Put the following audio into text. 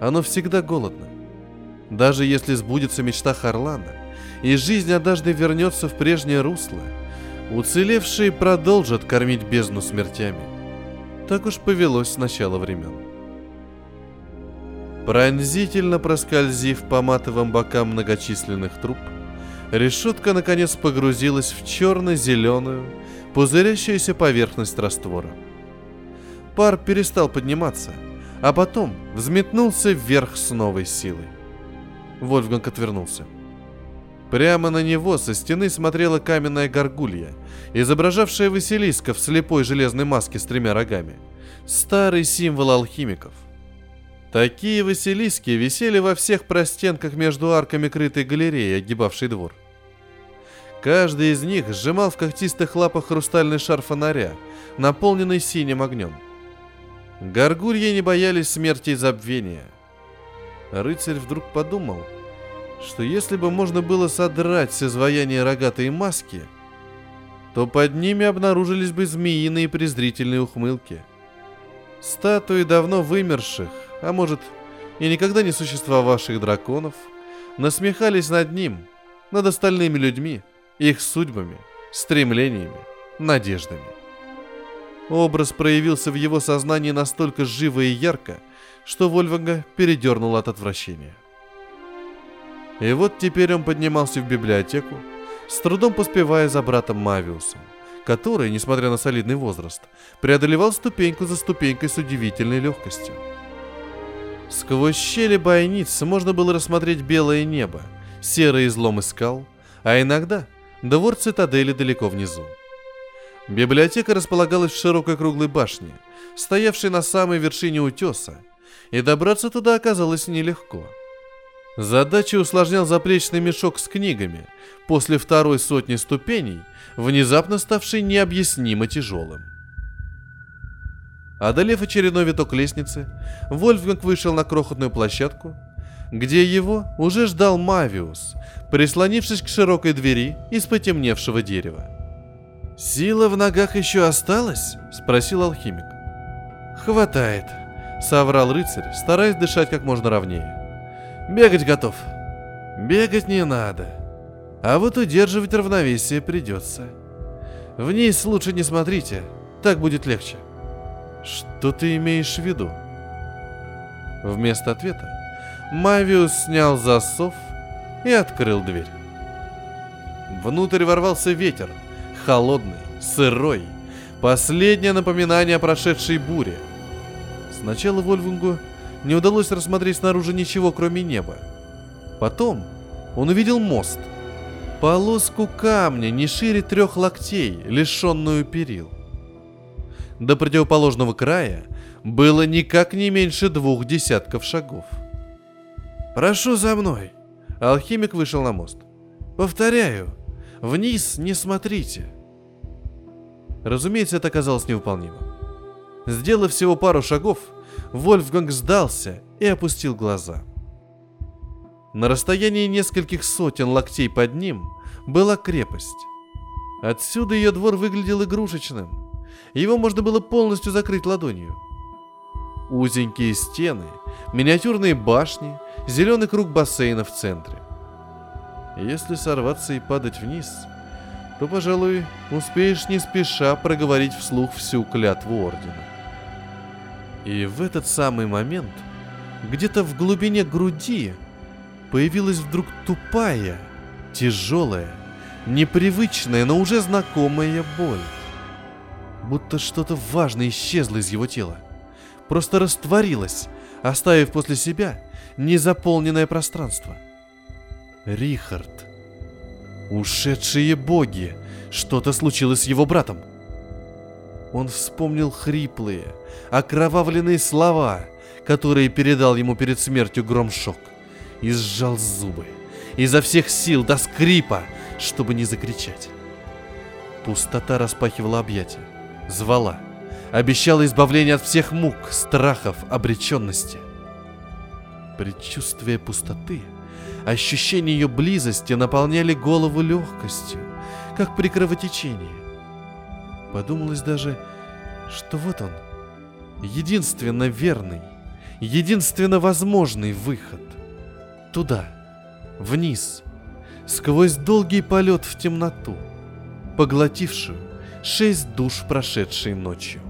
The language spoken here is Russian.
Оно всегда голодно. Даже если сбудется мечта Харлана, и жизнь однажды вернется в прежнее русло, уцелевшие продолжат кормить бездну смертями. Так уж повелось с начала времен. Пронзительно проскользив по матовым бокам многочисленных труб, решетка наконец погрузилась в черно-зеленую, пузырящуюся поверхность раствора. Пар перестал подниматься, а потом взметнулся вверх с новой силой. Вольфганг отвернулся. Прямо на него со стены смотрела каменная горгулья, изображавшая Василиска в слепой железной маске с тремя рогами. Старый символ алхимиков. Такие Василиски висели во всех простенках между арками крытой галереи, огибавшей двор. Каждый из них сжимал в когтистых лапах хрустальный шар фонаря, наполненный синим огнем. Горгульи не боялись смерти и забвения. Рыцарь вдруг подумал, что если бы можно было содрать с изваяния рогатые маски, то под ними обнаружились бы змеиные презрительные ухмылки. Статуи давно вымерших, а может и никогда не существовавших драконов, насмехались над ним, над остальными людьми, их судьбами, стремлениями, надеждами. Образ проявился в его сознании настолько живо и ярко, что Вольфганга передернул от отвращения. И вот теперь он поднимался в библиотеку, с трудом поспевая за братом Мавиусом, который, несмотря на солидный возраст, преодолевал ступеньку за ступенькой с удивительной легкостью. Сквозь щели бойниц можно было рассмотреть белое небо, серые изломы скал, а иногда двор цитадели далеко внизу. Библиотека располагалась в широкой круглой башне, стоявшей на самой вершине утеса, и добраться туда оказалось нелегко. Задачу усложнял заплечный мешок с книгами, после второй сотни ступеней, внезапно ставший необъяснимо тяжелым. Одолев очередной виток лестницы, Вольфганг вышел на крохотную площадку, где его уже ждал Мавиус, прислонившись к широкой двери из потемневшего дерева. «Сила в ногах еще осталась?» — спросил алхимик. «Хватает», — соврал рыцарь, стараясь дышать как можно ровнее. «Бегать готов». «Бегать не надо. А вот удерживать равновесие придется. Вниз лучше не смотрите, так будет легче». «Что ты имеешь в виду?» Вместо ответа Мавиус снял засов и открыл дверь. Внутрь ворвался ветер, холодный, сырой, последнее напоминание о прошедшей буре. Сначала Вольфгангу не удалось рассмотреть снаружи ничего, кроме неба. Потом он увидел мост. Полоску камня не шире трех локтей, лишенную перил. До противоположного края было никак не меньше двух десятков шагов. «Прошу за мной!» Алхимик вышел на мост. «Повторяю, вниз не смотрите!» Разумеется, это оказалось невыполнимым. Сделав всего пару шагов, Вольфганг сдался и опустил глаза. На расстоянии нескольких сотен локтей под ним была крепость. Отсюда ее двор выглядел игрушечным. Его можно было полностью закрыть ладонью. Узенькие стены, миниатюрные башни, зеленый круг бассейна в центре. Если сорваться и падать вниз, то, пожалуй, успеешь не спеша проговорить вслух всю клятву Ордена. И в этот самый момент, где-то в глубине груди, появилась вдруг тупая, тяжелая, непривычная, но уже знакомая боль будто что-то важное исчезло из его тела. Просто растворилось, оставив после себя незаполненное пространство. Рихард. Ушедшие боги. Что-то случилось с его братом. Он вспомнил хриплые, окровавленные слова, которые передал ему перед смертью Громшок, и сжал зубы, изо всех сил до скрипа, чтобы не закричать. Пустота распахивала объятия звала, обещала избавление от всех мук, страхов, обреченности. Предчувствие пустоты, ощущение ее близости наполняли голову легкостью, как при кровотечении. Подумалось даже, что вот он, единственно верный, единственно возможный выход. Туда, вниз, сквозь долгий полет в темноту, поглотившую шесть душ прошедшей ночью.